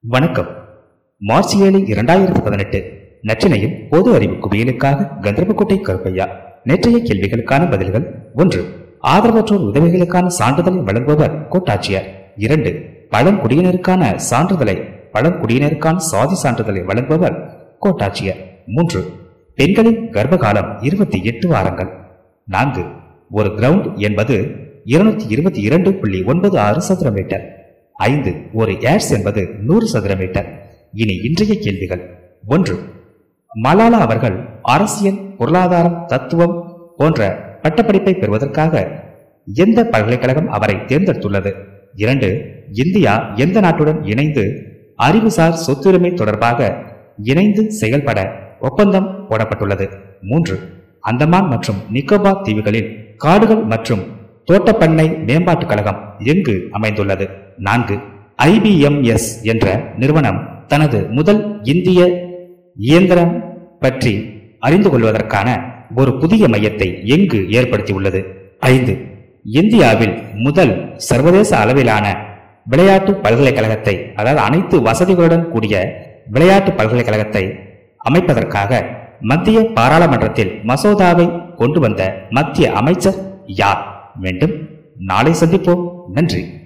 வணக்கம். மார்ச் ஏழு இரண்டாயிரத்தி பதினெட்டு. நற்றினையின் பொது அறிவு குவியலுக்காக கந்தர்போட்டை கருப்பையா. நேற்றைய கேள்விகளுக்கான பதில்கள் ஒன்று. ஆதரவற்றோர் உதவிகளுக்கான சான்றிதழை வழங்குபவர் கோட்டாட்சியர். இரண்டு. பழங்குடியினருக்கான சான்றிதழை பழங்குடியினருக்கான சாதி சான்றிதழை வழங்குபவர் கோட்டாட்சியர். மூன்று. பெண்களின் கர்ப்பகாலம் இருபத்தி எட்டு வாரங்கள். நான்கு. ஒரு கிரவுண்ட் என்பது இருநூத்தி இருபத்தி இரண்டு புள்ளி ஒன்பது ஆறு சதுர மீட்டர். ஐந்து ஒரு ஏர்ஸ் என்பது நூறு சதுர மீட்டர். இனி இன்றைய கேள்விகள். ஒன்று மலாலா அவர்கள் அரசியல் பொருளாதாரம் தத்துவம் போன்ற பட்டப்படிப்பை பெறுவதற்காக எந்த பல்கலைக்கழகம் அவரை தேர்ந்தெடுத்துள்ளது? இரண்டு இந்தியா எந்த நாட்டுடன் இணைந்து அறிவுசார் சொத்துரிமை தொடர்பாக இணைந்து செயல்பட ஒப்பந்தம் போடப்பட்டுள்ளது? மூன்று அந்தமான் மற்றும் நிக்கோபார் தீவுகளில் காடுகள் மற்றும் தோட்டப்பண்ணை மேம்பாட்டுக் கழகம் எங்கு அமைந்துள்ளது? நான்கு ஐபிஎம்எஸ் என்ற நிறுவனம் தனது முதல் இந்திய இயந்திரம் பற்றி அறிந்து கொள்வதற்கான ஒரு புதிய மையத்தை எங்கு ஏற்படுத்தியுள்ளது? ஐந்து இந்தியாவில் முதல் சர்வதேச அளவிலான விளையாட்டு பல்கலைக்கழகத்தை அதாவது அனைத்து வசதிகளுடன் கூடிய விளையாட்டு பல்கலைக்கழகத்தை அமைப்பதற்காக மத்திய பாராளுமன்றத்தில் மசோதாவை கொண்டு வந்த மத்திய அமைச்சர் யார்? வேண்டும் நாளை சந்திப்போம். நன்றி.